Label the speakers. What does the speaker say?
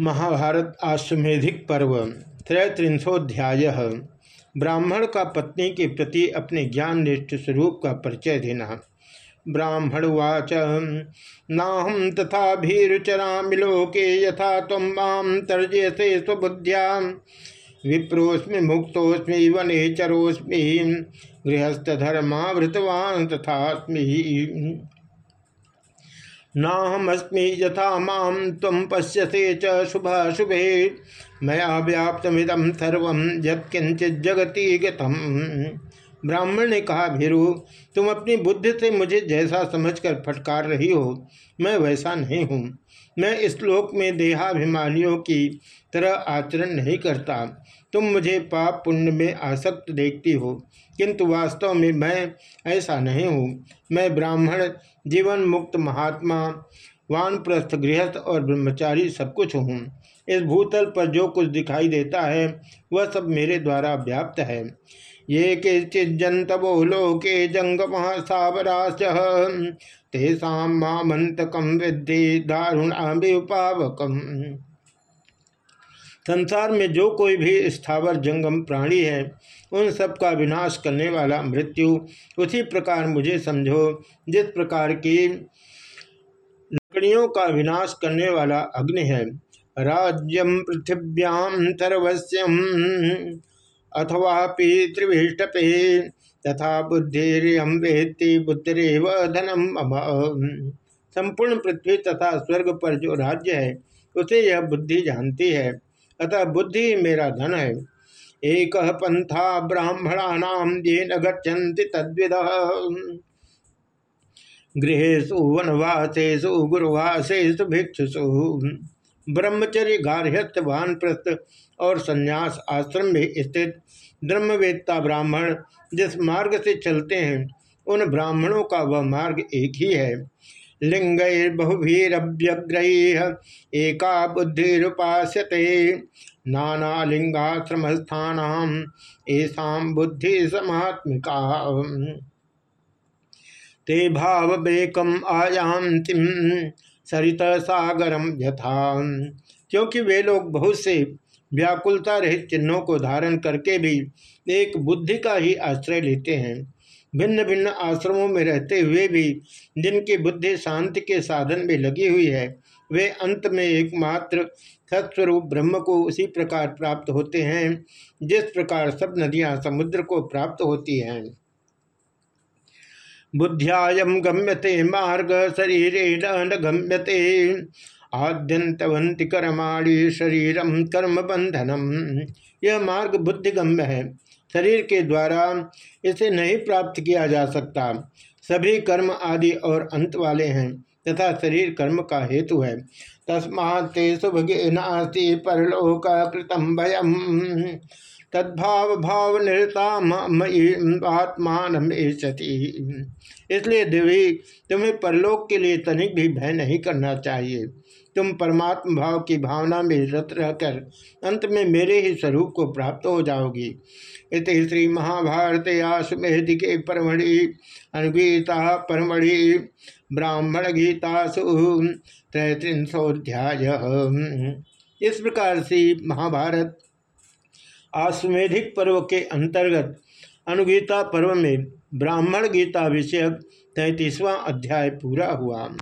Speaker 1: महाभारत आश्वेधिक पर्व त्रैत्रिंशोध्याय ब्राह्मण का पत्नी के प्रति अपने ज्ञान निष्ठ स्वरूप का परिचय देना। ब्राह्मणवाच नाहम तथा भीरुचरा मिलोके यथा तम माम तर्जयसे स्वबुद्ध्या। विप्रोस्मि मुक्तोस्मि वने चरोस्मि गृहस्थधर्मावृतवान तथास्मि। नाहमस्मी यथा माम तम पश्यसे च शुभ मया व्याप्तमिदम सर्व यत्किंचित जगती गतम। ब्राह्मण ने कहा, भीरु, तुम अपनी बुद्धि से मुझे जैसा समझकर फटकार रही हो, मैं वैसा नहीं हूँ। मैं इस लोक में देहाभिमानियों की तरह आचरण नहीं करता। तुम मुझे पाप पुण्य में आसक्त देखती हो, किंतु वास्तव में मैं ऐसा नहीं हूँ। मैं ब्राह्मण जीवन मुक्त महात्मा, वानप्रस्थ गृहस्थ और ब्रह्मचारी सब कुछ हूँ। इस भूतल पर जो कुछ दिखाई देता है, वह सब मेरे द्वारा व्याप्त है। ये के लोके जंगम तेषा मामंतकम विद्धि दारुणापावकम संसार में जो कोई भी स्थावर जंगम प्राणी है, उन सब का विनाश करने वाला मृत्यु, उसी प्रकार मुझे समझो, जिस प्रकार की लकड़ियों का विनाश करने वाला अग्नि है। राज्यम पृथिव्याम सर्वस्यम। अथवा त्रिभिष्टपे तथा बुद्धिम वेत्ति बुद्धिरेव धनम संपूर्ण पृथ्वी तथा स्वर्ग पर जो राज्य है, उसे यह बुद्धि जानती है। अतः बुद्धि मेरा धन है। एक पंथा ब्राह्मणानाम ये न गच्छन्ति तद्विद। गृहेशु वनवासेशु गुरुवासेशु भिक्षुषु। ब्रह्मचर्य गार्हस्थ्य वानप्रस्थ और संन्यास आश्रम में स्थित ब्रह्मवेत्ता ब्राह्मण जिस मार्ग से चलते हैं, उन ब्राह्मणों का वह मार्ग एक ही है। लिंगैर्बहुभीरभ्यग्रह एका बुद्धिरुपास्यते। नाना लिंगाश्रम स्थान ऐसा बुद्धि समात्मिका ते भाव बेकम आयांतिम सरित सागरम यथान क्योंकि वे लोग बहुत से व्याकुलता रहित चिन्हों को धारण करके भी एक बुद्धि का ही आश्रय लेते हैं। भिन्न भिन्न आश्रमों में रहते हुए भी जिनकी बुद्धि शांति के साधन में लगी हुई है, वे अंत में एकमात्र सत्स्वरूप ब्रह्म को उसी प्रकार प्राप्त होते हैं, जिस प्रकार सब नदियाँ समुद्र को प्राप्त होती हैं। बुद्ध्यायम गम्यते मार्ग शरीर न गम्यते आद्यंतवंति कर्माणी शरीरम कर्म बंधनम यह मार्ग बुद्धिगम्य है। शरीर के द्वारा इसे नहीं प्राप्त किया जा सकता। सभी कर्म आदि और अंत वाले हैं, तथा शरीर कर्म का हेतु है। तस्मात् सुभगे नास्ति परलोक कृतम भयम। तद्भाव भाव निरता आत्मान इसलिए देवी, तुम्हें परलोक के लिए तनिक भी भय नहीं करना चाहिए। तुम परमात्म भाव की भावना में रत रहकर अंत में मेरे ही स्वरूप को प्राप्त हो जाओगी। इस श्री महाभारत आश्वेधि के परमढ़ि अनुगीता परमढ़ि, ब्राह्मण गीतासु त्रैत्रिंशोध्याय इस प्रकार से महाभारत आश्वेधिक पर्व के अंतर्गत अनुगीता पर्व में ब्राह्मण गीता विषयक तैंतीसवां अध्याय पूरा हुआ।